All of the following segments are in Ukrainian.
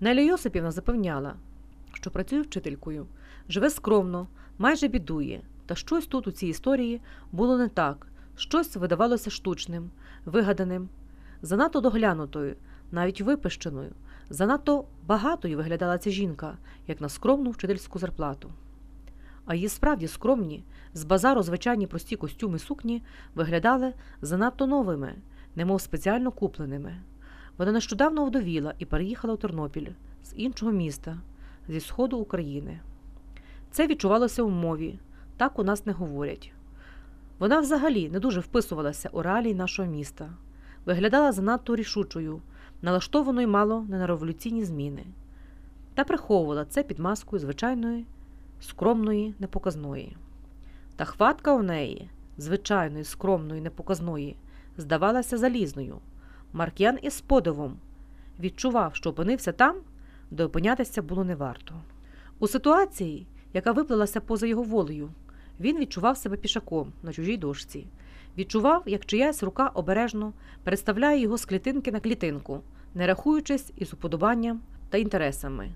Неля Йосипівна запевняла, що працює вчителькою, живе скромно, майже бідує, та щось тут у цій історії було не так, щось видавалося штучним, вигаданим, занадто доглянутою, навіть випищеною, занадто багатою виглядала ця жінка, як на скромну вчительську зарплату. А її справді скромні, з базару звичайні прості костюми сукні виглядали занадто новими, немов спеціально купленими. Вона нещодавно вдовіла і переїхала у Тернопіль з іншого міста, зі сходу України. Це відчувалося у мові, так у нас не говорять. Вона взагалі не дуже вписувалася у реалії нашого міста, виглядала занадто рішучою, налаштованою мало не на революційні зміни, та приховувала це під маскою звичайної, скромної, непоказної. Та хватка у неї, звичайної, скромної, непоказної, здавалася залізною. Марк'ян із подивом відчував, що опинився там, де опинятися було не варто. У ситуації, яка виплилася поза його волею, він відчував себе пішаком на чужій дошці, відчував, як чиясь рука обережно переставляє його з клітинки на клітинку, не рахуючись із уподобанням та інтересами.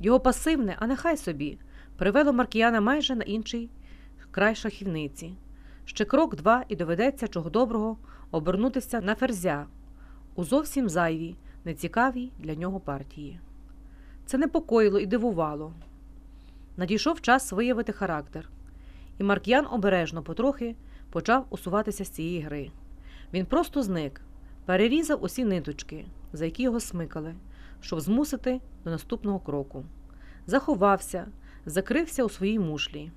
Його пасивне, а нехай собі, привело Маркіяна майже на інший край шахівниці. Ще крок два і доведеться чого доброго обернутися на ферзя у зовсім зайвій, нецікавій для нього партії. Це непокоїло і дивувало. Надійшов час виявити характер, і Марк'ян обережно потрохи почав усуватися з цієї гри. Він просто зник, перерізав усі ниточки, за які його смикали, щоб змусити до наступного кроку. Заховався, закрився у своїй мушлі.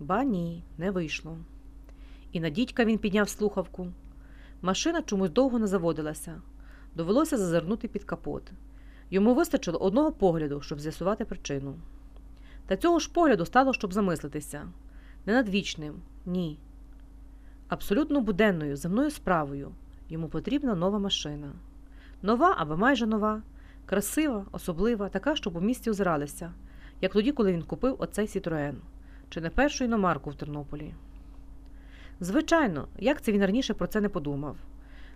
Ба ні, не вийшло. І на дідька він підняв слухавку. Машина чомусь довго не заводилася. Довелося зазирнути під капот. Йому вистачило одного погляду, щоб з'ясувати причину. Та цього ж погляду стало, щоб замислитися не над вічним, ні. Абсолютно буденною земною справою йому потрібна нова машина. Нова або майже нова, красива, особлива, така, щоб у місті озиралися, як тоді, коли він купив оцей Сітроен, чи не першу іномарку в Тернополі. Звичайно, як це він раніше про це не подумав.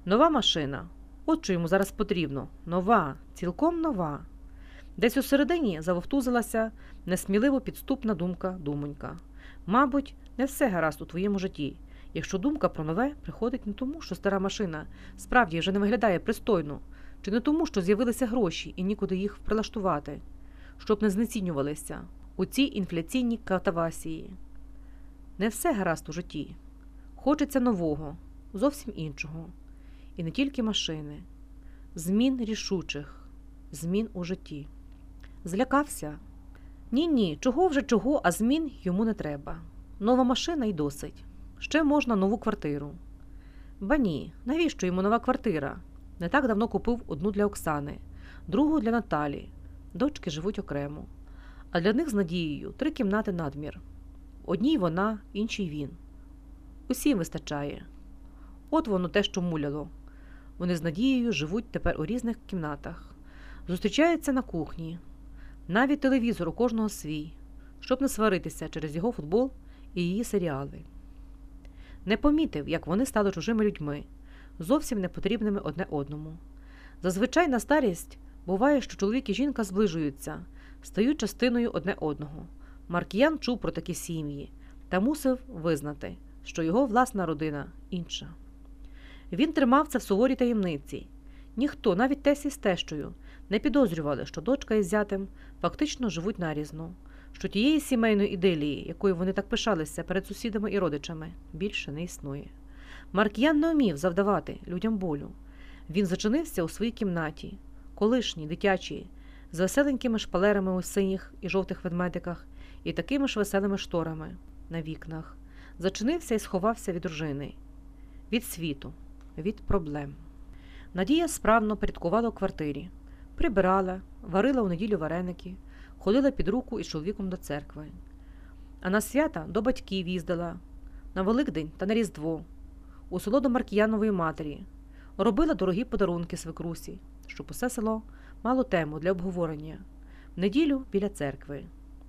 Нова машина. От що йому зараз потрібно. Нова, цілком нова. Десь у середині завовтузилася несміливо підступна думка думонька. Мабуть, не все гаразд у твоєму житті, якщо думка про нове приходить не тому, що стара машина справді вже не виглядає пристойно, чи не тому, що з'явилися гроші і нікуди їх прилаштувати, щоб не знецінювалися у цій інфляційній катавасії. Не все гаразд у житті. Хочеться нового, зовсім іншого. І не тільки машини, змін рішучих, змін у житті. Злякався? Ні, ні, чого вже чого, а змін йому не треба. Нова машина й досить. Ще можна нову квартиру. Ба ні, навіщо йому нова квартира? Не так давно купив одну для Оксани, другу для Наталі. Дочки живуть окремо. А для них з надією три кімнати надмір. Одній вона, іншій він. Усім вистачає. От воно те, що муляло. Вони з надією живуть тепер у різних кімнатах, зустрічаються на кухні, навіть телевізор у кожного свій, щоб не сваритися через його футбол і її серіали. Не помітив, як вони стали чужими людьми, зовсім непотрібними одне одному. Зазвичай на старість буває, що чоловік і жінка зближуються, стають частиною одне одного. Маркіян чув про такі сім'ї та мусив визнати, що його власна родина інша. Він тримав це в суворій таємниці. Ніхто, навіть Тесі з тещою, не підозрювали, що дочка із зятем фактично живуть нарізно, що тієї сімейної іделії, якою вони так пишалися перед сусідами і родичами, більше не існує. Марк'ян не умів завдавати людям болю. Він зачинився у своїй кімнаті, колишній, дитячій, з веселенькими шпалерами у синіх і жовтих ведмедиках і такими ж веселими шторами на вікнах. Зачинився і сховався від дружини, від світу, від проблем. Надія справно порядкувала у квартирі, прибирала, варила у неділю вареники, ходила під руку із чоловіком до церкви. А на свята до батьків їздила, на Великдень та на Різдво, у село до Маркіянової матері, робила дорогі подарунки свекрусі, щоб усе село мало тему для обговорення в неділю біля церкви.